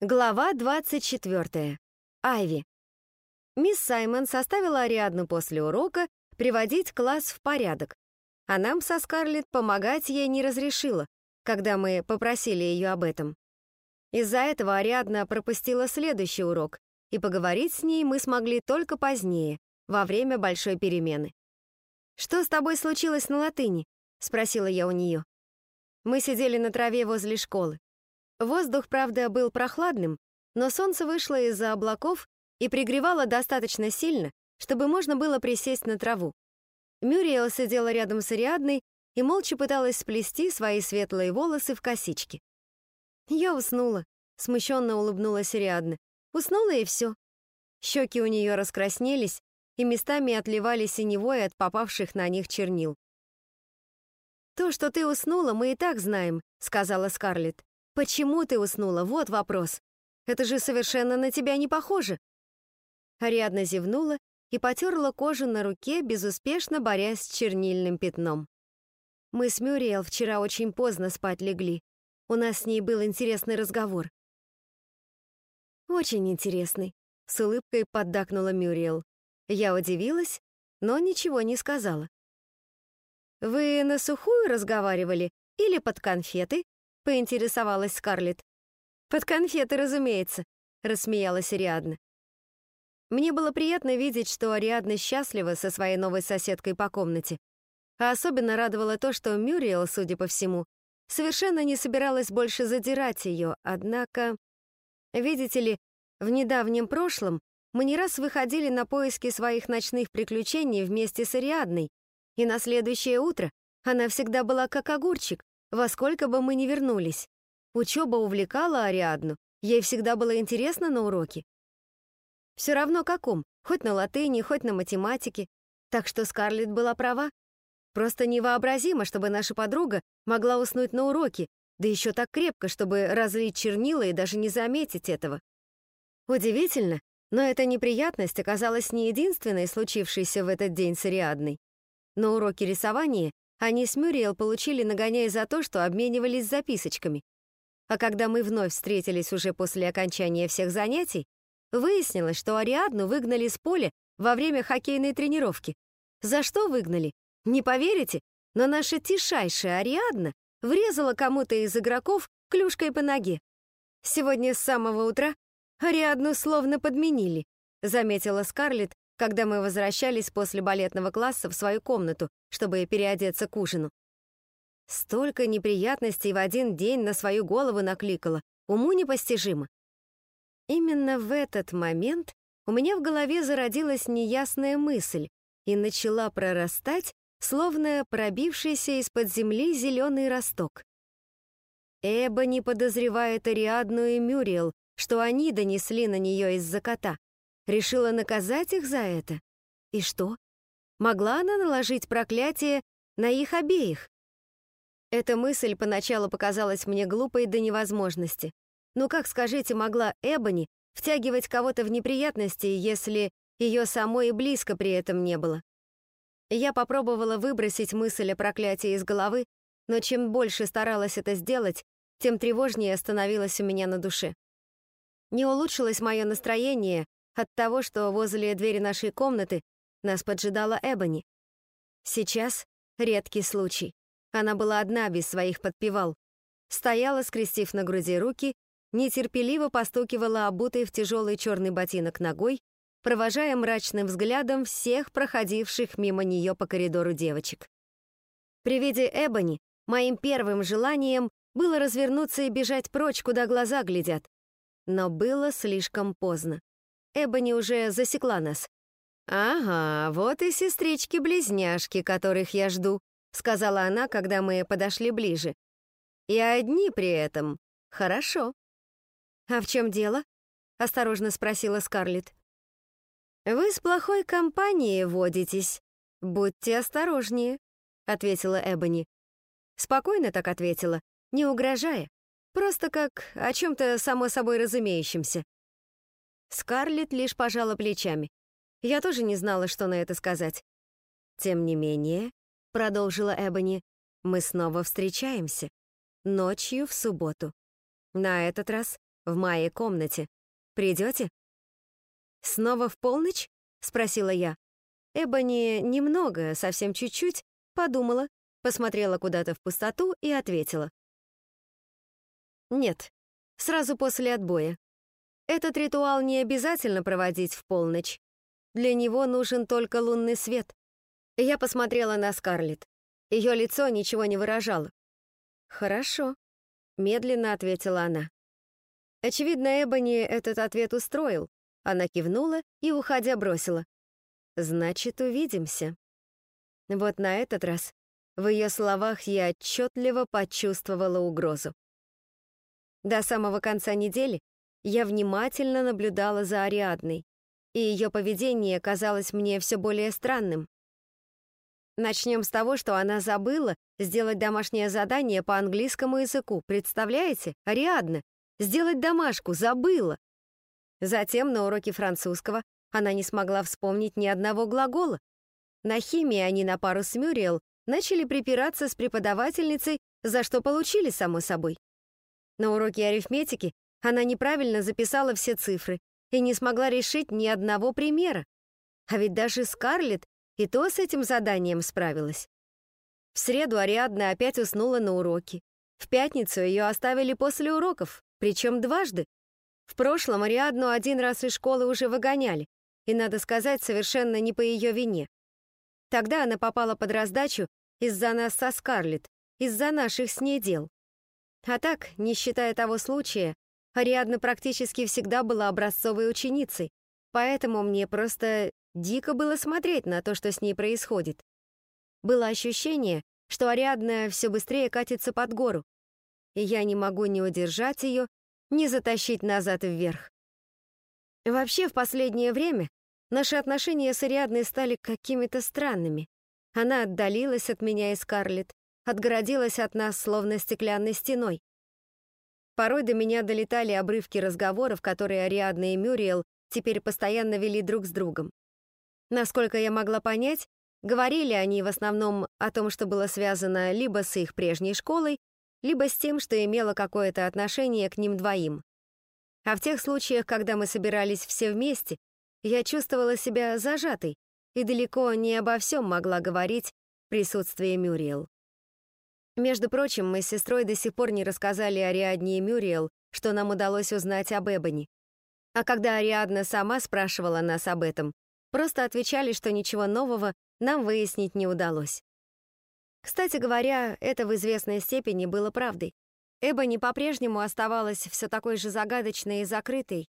Глава 24. Айви. Мисс Саймон составила Ариадну после урока приводить класс в порядок, а нам со Скарлетт помогать ей не разрешила, когда мы попросили ее об этом. Из-за этого Ариадна пропустила следующий урок, и поговорить с ней мы смогли только позднее, во время большой перемены. «Что с тобой случилось на латыни?» — спросила я у нее. Мы сидели на траве возле школы. Воздух, правда, был прохладным, но солнце вышло из-за облаков и пригревало достаточно сильно, чтобы можно было присесть на траву. Мюриэл сидела рядом с Ариадной и молча пыталась сплести свои светлые волосы в косички. Я уснула, смущенно улыбнулась Ариадна. Уснула и все. Щеки у нее раскраснелись и местами отливали синевой от попавших на них чернил. «То, что ты уснула, мы и так знаем», — сказала Скарлетт. Почему ты уснула? Вот вопрос. Это же совершенно на тебя не похоже. Ариадна зевнула и потерла кожу на руке, безуспешно борясь с чернильным пятном. Мы с Мюриэл вчера очень поздно спать легли. У нас с ней был интересный разговор. Очень интересный, с улыбкой поддакнула Мюриэл. Я удивилась, но ничего не сказала. Вы на сухую разговаривали или под конфеты? Поинтересовалась Скарлетт. «Под конфеты, разумеется», — рассмеялась Ариадна. Мне было приятно видеть, что Ариадна счастлива со своей новой соседкой по комнате. А особенно радовало то, что Мюриэл, судя по всему, совершенно не собиралась больше задирать ее, однако... Видите ли, в недавнем прошлом мы не раз выходили на поиски своих ночных приключений вместе с Ариадной, и на следующее утро она всегда была как огурчик, во сколько бы мы ни вернулись. Учеба увлекала Ариадну, ей всегда было интересно на уроке. Все равно каком, хоть на латыни, хоть на математике. Так что Скарлетт была права. Просто невообразимо, чтобы наша подруга могла уснуть на уроке, да еще так крепко, чтобы разлить чернила и даже не заметить этого. Удивительно, но эта неприятность оказалась не единственной, случившейся в этот день с Ариадной. На уроке рисования они с Мюриел получили нагоняй за то, что обменивались записочками. А когда мы вновь встретились уже после окончания всех занятий, выяснилось, что Ариадну выгнали с поля во время хоккейной тренировки. За что выгнали? Не поверите, но наша тишайшая Ариадна врезала кому-то из игроков клюшкой по ноге. Сегодня с самого утра Ариадну словно подменили, заметила Скарлетт, когда мы возвращались после балетного класса в свою комнату, чтобы переодеться к ужину. Столько неприятностей в один день на свою голову накликала, уму непостижимо. Именно в этот момент у меня в голове зародилась неясная мысль и начала прорастать, словно пробившийся из-под земли зеленый росток. Эба не подозревает Ариадну и Мюриел, что они донесли на нее из-за кота. Решила наказать их за это? И что? Могла она наложить проклятие на их обеих? Эта мысль поначалу показалась мне глупой до невозможности. Ну как, скажите, могла Эбони втягивать кого-то в неприятности, если ее самой и близко при этом не было? Я попробовала выбросить мысль о проклятии из головы, но чем больше старалась это сделать, тем тревожнее становилось у меня на душе. Не улучшилось мое настроение, от того, что возле двери нашей комнаты нас поджидала Эбони. Сейчас редкий случай. Она была одна, без своих подпевал. Стояла, скрестив на груди руки, нетерпеливо постукивала обутой в тяжелый черный ботинок ногой, провожая мрачным взглядом всех проходивших мимо нее по коридору девочек. При виде Эбони моим первым желанием было развернуться и бежать прочь, куда глаза глядят. Но было слишком поздно. Эбони уже засекла нас. «Ага, вот и сестрички-близняшки, которых я жду», сказала она, когда мы подошли ближе. «И одни при этом. Хорошо». «А в чем дело?» — осторожно спросила Скарлетт. «Вы с плохой компанией водитесь. Будьте осторожнее», — ответила Эбони. Спокойно так ответила, не угрожая, просто как о чем-то само собой разумеющемся. Скарлетт лишь пожала плечами. Я тоже не знала, что на это сказать. «Тем не менее», — продолжила Эбони, — «мы снова встречаемся. Ночью в субботу. На этот раз в моей комнате. Придете? Снова в полночь? Спросила я. Эбони немного, совсем чуть-чуть, подумала, посмотрела куда-то в пустоту и ответила. Нет, сразу после отбоя. Этот ритуал не обязательно проводить в полночь. Для него нужен только лунный свет. Я посмотрела на Скарлетт. Ее лицо ничего не выражало. «Хорошо», — медленно ответила она. Очевидно, Эбони этот ответ устроил. Она кивнула и, уходя, бросила. «Значит, увидимся». Вот на этот раз в ее словах я отчетливо почувствовала угрозу. До самого конца недели я внимательно наблюдала за Ариадной, и ее поведение казалось мне все более странным. Начнем с того, что она забыла сделать домашнее задание по английскому языку. Представляете? Ариадна. Сделать домашку. Забыла. Затем на уроке французского она не смогла вспомнить ни одного глагола. На химии они на пару с Мюриел начали припираться с преподавательницей, за что получили, само собой. На уроке арифметики она неправильно записала все цифры и не смогла решить ни одного примера. А ведь даже Скарлетт и то с этим заданием справилась. В среду Ариадна опять уснула на уроке. В пятницу ее оставили после уроков, причем дважды. В прошлом Ариадну один раз из школы уже выгоняли, и, надо сказать, совершенно не по ее вине. Тогда она попала под раздачу из-за нас со Скарлетт, из-за наших с ней дел. А так, не считая того случая, Ариадна практически всегда была образцовой ученицей, поэтому мне просто Дико было смотреть на то, что с ней происходит. Было ощущение, что Ариадна все быстрее катится под гору, и я не могу ни удержать ее, ни затащить назад вверх. Вообще, в последнее время наши отношения с Ариадной стали какими-то странными. Она отдалилась от меня и Скарлетт, отгородилась от нас, словно стеклянной стеной. Порой до меня долетали обрывки разговоров, которые Ариадна и Мюриел теперь постоянно вели друг с другом. Насколько я могла понять, говорили они в основном о том, что было связано либо с их прежней школой, либо с тем, что имело какое-то отношение к ним двоим. А в тех случаях, когда мы собирались все вместе, я чувствовала себя зажатой и далеко не обо всем могла говорить в присутствии Мюриел. Между прочим, мы с сестрой до сих пор не рассказали Ариадне и Мюриел, что нам удалось узнать об Эбони. А когда Ариадна сама спрашивала нас об этом, Просто отвечали, что ничего нового нам выяснить не удалось. Кстати говоря, это в известной степени было правдой. Эбони по-прежнему оставалась все такой же загадочной и закрытой,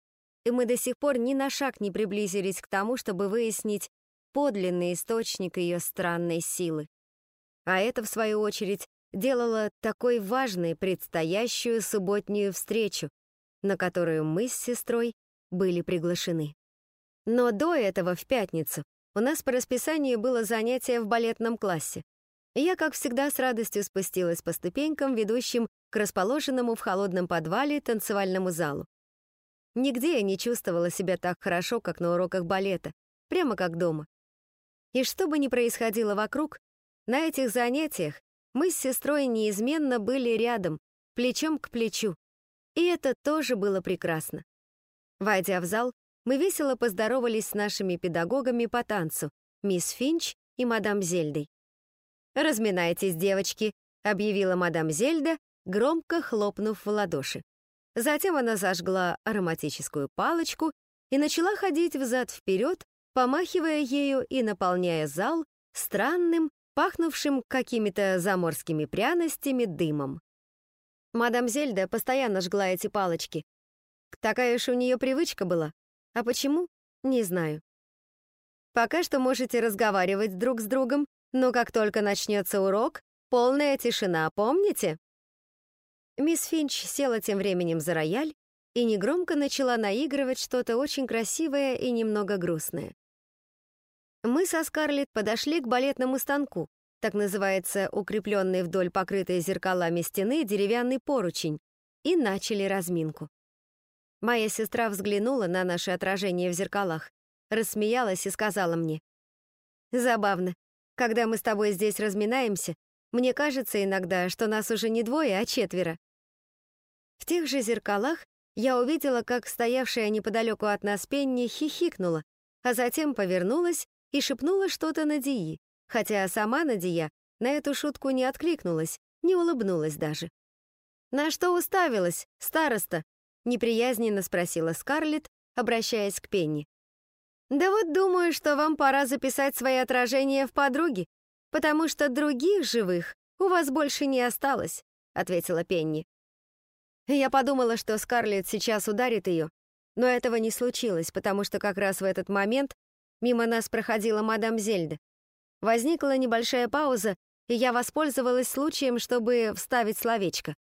и мы до сих пор ни на шаг не приблизились к тому, чтобы выяснить подлинный источник ее странной силы. А это, в свою очередь, делало такой важной предстоящую субботнюю встречу, на которую мы с сестрой были приглашены. Но до этого, в пятницу, у нас по расписанию было занятие в балетном классе. я, как всегда, с радостью спустилась по ступенькам, ведущим к расположенному в холодном подвале танцевальному залу. Нигде я не чувствовала себя так хорошо, как на уроках балета, прямо как дома. И что бы ни происходило вокруг, на этих занятиях мы с сестрой неизменно были рядом, плечом к плечу. И это тоже было прекрасно. Войдя в зал, мы весело поздоровались с нашими педагогами по танцу, мисс Финч и мадам Зельдой. «Разминайтесь, девочки», — объявила мадам Зельда, громко хлопнув в ладоши. Затем она зажгла ароматическую палочку и начала ходить взад-вперед, помахивая ею и наполняя зал странным, пахнувшим какими-то заморскими пряностями дымом. Мадам Зельда постоянно жгла эти палочки. Такая уж у нее привычка была. А почему? Не знаю. Пока что можете разговаривать друг с другом, но как только начнется урок, полная тишина, помните? Мисс Финч села тем временем за рояль и негромко начала наигрывать что-то очень красивое и немного грустное. Мы со Скарлетт подошли к балетному станку, так называется укрепленный вдоль покрытой зеркалами стены деревянный поручень, и начали разминку. Моя сестра взглянула на наше отражение в зеркалах, рассмеялась и сказала мне. «Забавно. Когда мы с тобой здесь разминаемся, мне кажется иногда, что нас уже не двое, а четверо». В тех же зеркалах я увидела, как стоявшая неподалеку от нас Пенни хихикнула, а затем повернулась и шепнула что-то Надии, хотя сама Надия на эту шутку не откликнулась, не улыбнулась даже. «На что уставилась, староста?» — неприязненно спросила Скарлетт, обращаясь к Пенни. «Да вот думаю, что вам пора записать свои отражения в подруги, потому что других живых у вас больше не осталось», — ответила Пенни. Я подумала, что Скарлетт сейчас ударит ее, но этого не случилось, потому что как раз в этот момент мимо нас проходила мадам Зельда. Возникла небольшая пауза, и я воспользовалась случаем, чтобы вставить словечко.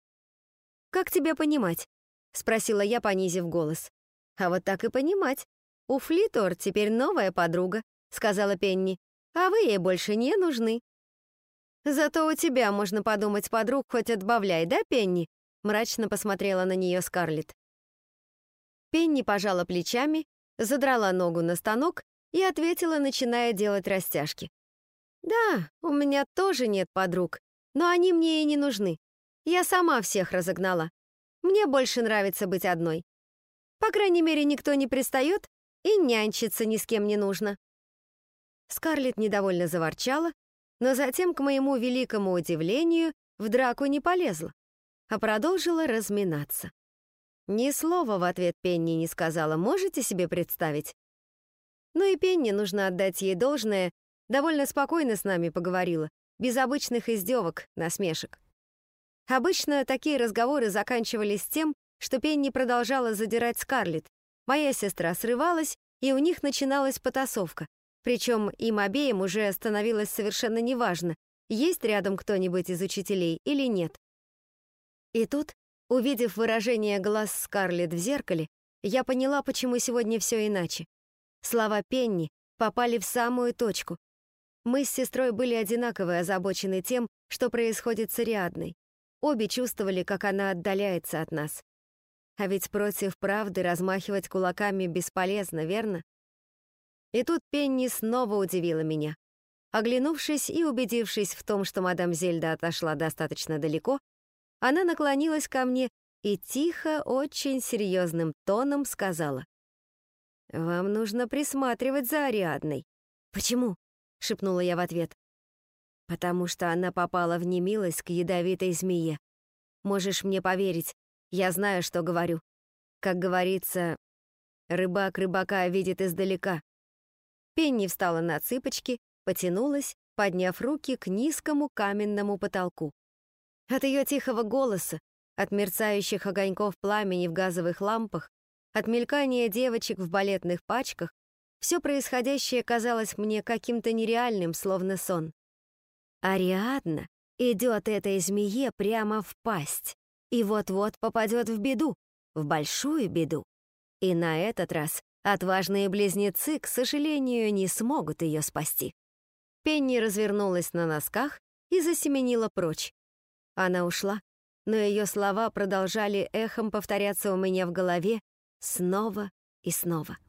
«Как тебя понимать?» — спросила я, понизив голос. «А вот так и понимать. У Флитор теперь новая подруга», — сказала Пенни, «а вы ей больше не нужны». «Зато у тебя, можно подумать, подруг хоть отбавляй, да, Пенни?» Мрачно посмотрела на нее Скарлетт. Пенни пожала плечами, задрала ногу на станок и ответила, начиная делать растяжки. «Да, у меня тоже нет подруг, но они мне и не нужны. Я сама всех разогнала. Мне больше нравится быть одной. По крайней мере, никто не пристает и нянчиться ни с кем не нужно». Скарлетт недовольно заворчала, но затем, к моему великому удивлению, в драку не полезла, а продолжила разминаться. Ни слова в ответ Пенни не сказала, можете себе представить? Ну и Пенни, нужно отдать ей должное, довольно спокойно с нами поговорила, без обычных издевок, насмешек. Обычно такие разговоры заканчивались тем, что Пенни продолжала задирать Скарлетт. Моя сестра срывалась, и у них начиналась потасовка. Причем им обеим уже становилось совершенно неважно, есть рядом кто-нибудь из учителей или нет. И тут Увидев выражение глаз Скарлетт в зеркале, я поняла, почему сегодня все иначе. Слова Пенни попали в самую точку. Мы с сестрой были одинаково озабочены тем, что происходит с Ариадной. Обе чувствовали, как она отдаляется от нас. А ведь против правды размахивать кулаками бесполезно, верно? И тут Пенни снова удивила меня. Оглянувшись и убедившись в том, что мадам Зельда отошла достаточно далеко, она наклонилась ко мне и тихо, очень серьезным тоном сказала. «Вам нужно присматривать за Ариадной». «Почему?» — шепнула я в ответ. «Потому что она попала в немилость к ядовитой змее. Можешь мне поверить, я знаю, что говорю. Как говорится, рыбак рыбака видит издалека». Пенни встала на цыпочки, потянулась, подняв руки к низкому каменному потолку. От ее тихого голоса, от мерцающих огоньков пламени в газовых лампах, от мелькания девочек в балетных пачках, все происходящее казалось мне каким-то нереальным, словно сон. Ариадна идет этой змее прямо в пасть и вот-вот попадет в беду, в большую беду. И на этот раз отважные близнецы, к сожалению, не смогут ее спасти. Пенни развернулась на носках и засеменила прочь, она ушла, но ее слова продолжали эхом повторяться у меня в голове снова и снова.